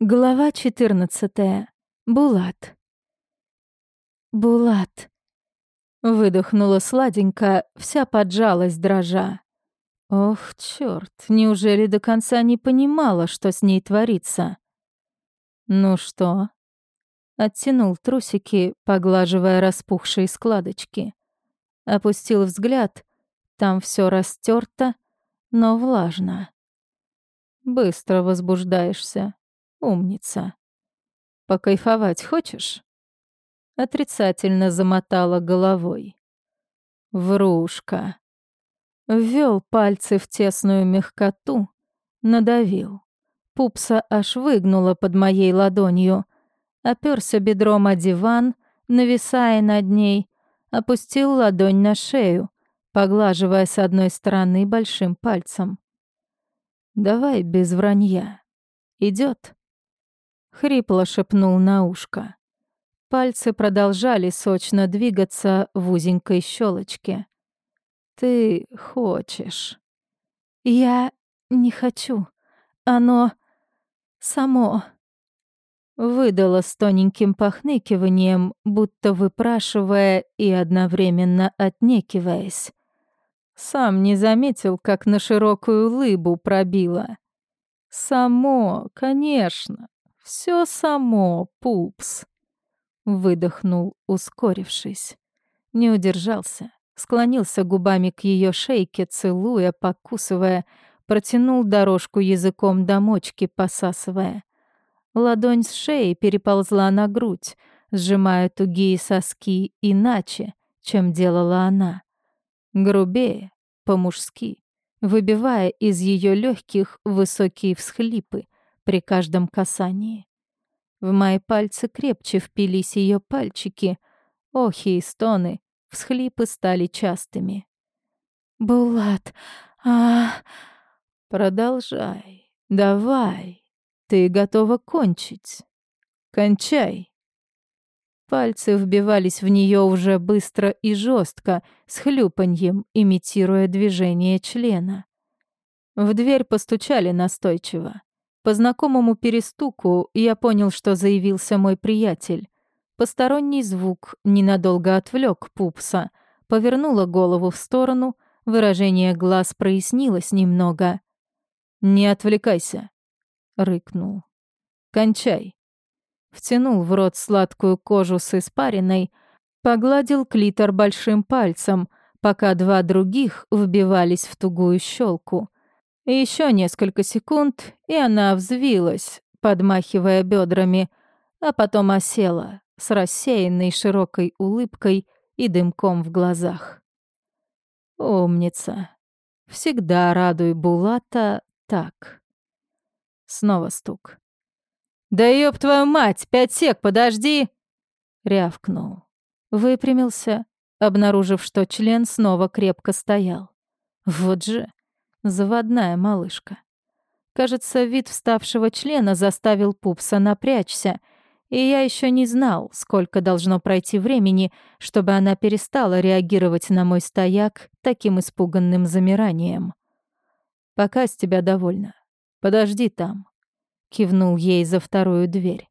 Глава 14. Булат. Булат. Выдохнула сладенько, вся поджалась дрожа. Ох, чёрт, неужели до конца не понимала, что с ней творится? Ну что? Оттянул трусики, поглаживая распухшие складочки. Опустил взгляд, там всё растерто, но влажно. Быстро возбуждаешься. Умница. Покайфовать хочешь? Отрицательно замотала головой. Врушка. Ввел пальцы в тесную мягкоту, надавил. Пупса аж выгнула под моей ладонью. Оперся бедром о диван, нависая над ней, опустил ладонь на шею, поглаживая с одной стороны большим пальцем. «Давай без вранья. Идет. Хрипло шепнул на ушко. Пальцы продолжали сочно двигаться в узенькой щелочке. «Ты хочешь». «Я не хочу. Оно само...» Выдала с тоненьким похныкиванием, будто выпрашивая и одновременно отнекиваясь. Сам не заметил, как на широкую лыбу пробила. «Само, конечно. Все само, пупс. Выдохнул, ускорившись. Не удержался, склонился губами к ее шейке, целуя, покусывая, протянул дорожку языком до мочки, посасывая. Ладонь с шеи переползла на грудь, сжимая тугие соски иначе, чем делала она. Грубее, по-мужски, выбивая из ее легких высокие всхлипы, при каждом касании. В мои пальцы крепче впились ее пальчики, охи и стоны, всхлипы стали частыми. «Булат, а...» «Продолжай, давай, ты готова кончить. Кончай». Пальцы вбивались в нее уже быстро и жестко, с хлюпаньем, имитируя движение члена. В дверь постучали настойчиво. По знакомому перестуку я понял, что заявился мой приятель. Посторонний звук ненадолго отвлек пупса, повернула голову в сторону, выражение глаз прояснилось немного. «Не отвлекайся», — рыкнул. «Кончай». Втянул в рот сладкую кожу с испариной, погладил клитор большим пальцем, пока два других вбивались в тугую щелку — еще несколько секунд, и она взвилась, подмахивая бедрами, а потом осела с рассеянной широкой улыбкой и дымком в глазах. «Умница. Всегда радуй Булата так». Снова стук. «Да ёб твою мать! Пять сек, подожди!» Рявкнул. Выпрямился, обнаружив, что член снова крепко стоял. Вот же. Заводная малышка. Кажется, вид вставшего члена заставил пупса напрячься, и я еще не знал, сколько должно пройти времени, чтобы она перестала реагировать на мой стояк таким испуганным замиранием. «Пока с тебя довольна. Подожди там», — кивнул ей за вторую дверь.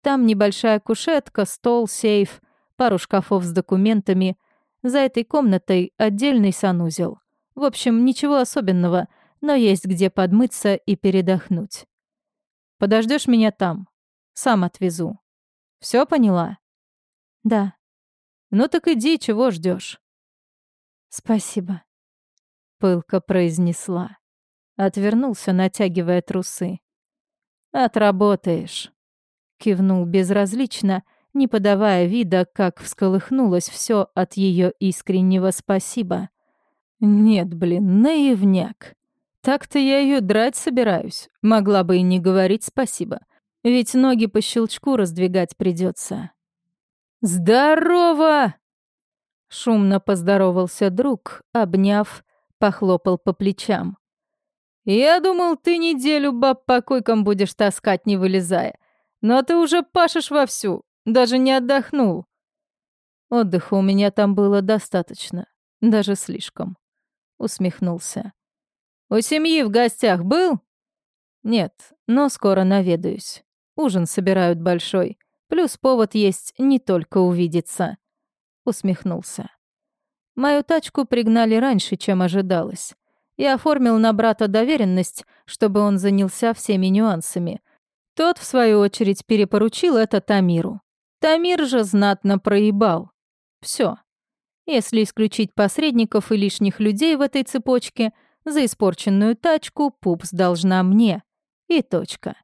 «Там небольшая кушетка, стол, сейф, пару шкафов с документами. За этой комнатой отдельный санузел. В общем, ничего особенного, но есть где подмыться и передохнуть. Подождешь меня там. Сам отвезу. Все поняла? Да. Ну так иди, чего ждешь? Спасибо. Пылко произнесла. Отвернулся, натягивая трусы. Отработаешь. Кивнул безразлично, не подавая вида, как всколыхнулось все от ее искреннего спасибо. Нет, блин, наивняк. Так-то я ее драть собираюсь. Могла бы и не говорить спасибо. Ведь ноги по щелчку раздвигать придется. «Здорово!» Шумно поздоровался друг, обняв, похлопал по плечам. «Я думал, ты неделю баб по койкам будешь таскать, не вылезая. Но ты уже пашешь вовсю, даже не отдохнул». Отдыха у меня там было достаточно, даже слишком усмехнулся. «У семьи в гостях был?» «Нет, но скоро наведаюсь. ужин собирают большой. Плюс повод есть не только увидеться. Усмехнулся. Мою тачку пригнали раньше, чем ожидалось. Я оформил на брата доверенность, чтобы он занялся всеми нюансами. Тот, в свою очередь, перепоручил это Тамиру. Тамир же знатно проебал. Все. Если исключить посредников и лишних людей в этой цепочке, за испорченную тачку пупс должна мне. И точка.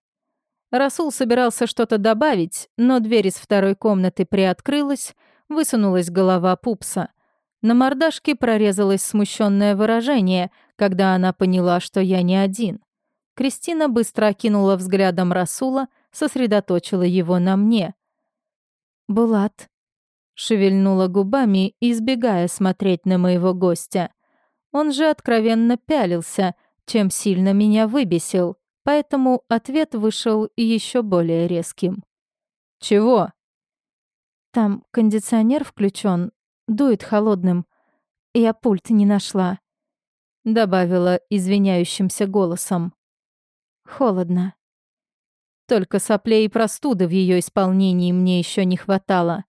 Расул собирался что-то добавить, но дверь из второй комнаты приоткрылась, высунулась голова пупса. На мордашке прорезалось смущенное выражение, когда она поняла, что я не один. Кристина быстро окинула взглядом Расула, сосредоточила его на мне. «Булат», — шевельнула губами, избегая смотреть на моего гостя. Он же откровенно пялился, чем сильно меня выбесил поэтому ответ вышел еще более резким. «Чего?» «Там кондиционер включен, дует холодным. Я пульт не нашла», — добавила извиняющимся голосом. «Холодно». Только соплей и простуды в ее исполнении мне еще не хватало.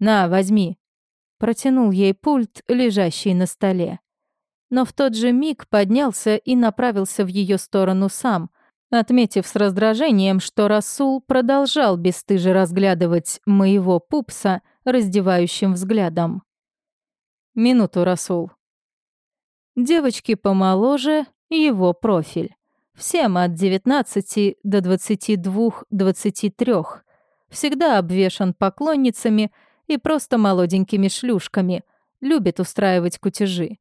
«На, возьми», — протянул ей пульт, лежащий на столе но в тот же миг поднялся и направился в ее сторону сам, отметив с раздражением, что Расул продолжал бесстыже разглядывать моего пупса раздевающим взглядом. «Минуту, Расул». Девочки помоложе — его профиль. Всем от 19 до 22-23. Всегда обвешан поклонницами и просто молоденькими шлюшками. Любит устраивать кутежи.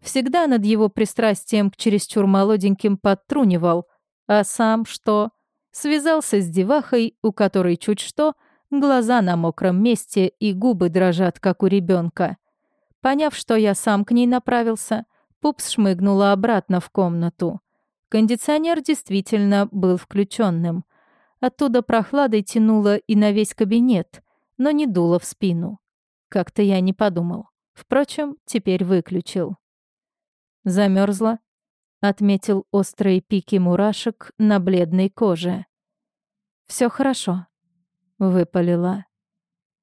Всегда над его пристрастием к чересчур молоденьким подтрунивал, а сам что? Связался с девахой, у которой чуть что, глаза на мокром месте и губы дрожат, как у ребенка. Поняв, что я сам к ней направился, Пупс шмыгнула обратно в комнату. Кондиционер действительно был включенным. Оттуда прохладой тянуло и на весь кабинет, но не дуло в спину. Как-то я не подумал. Впрочем, теперь выключил. Замерзла, отметил острые пики мурашек на бледной коже. Все хорошо, выпалила.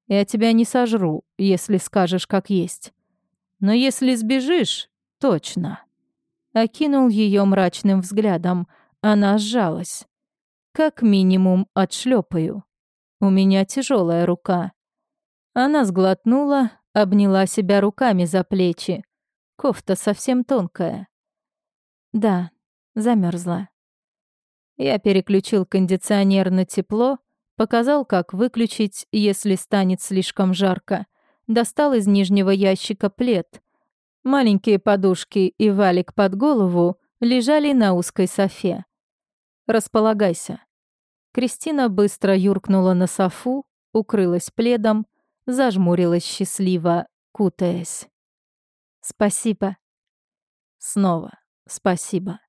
Я тебя не сожру, если скажешь как есть. Но если сбежишь, точно. Окинул ее мрачным взглядом. Она сжалась. Как минимум отшлепаю. У меня тяжелая рука. Она сглотнула, обняла себя руками за плечи. Кофта совсем тонкая. Да, замерзла. Я переключил кондиционер на тепло, показал, как выключить, если станет слишком жарко. Достал из нижнего ящика плед. Маленькие подушки и валик под голову лежали на узкой софе. «Располагайся». Кристина быстро юркнула на софу, укрылась пледом, зажмурилась счастливо, кутаясь. Спасибо. Снова спасибо.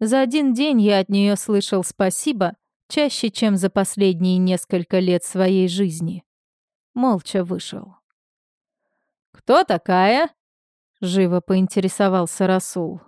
За один день я от нее слышал спасибо чаще, чем за последние несколько лет своей жизни. Молча вышел. «Кто такая?» — живо поинтересовался Расул.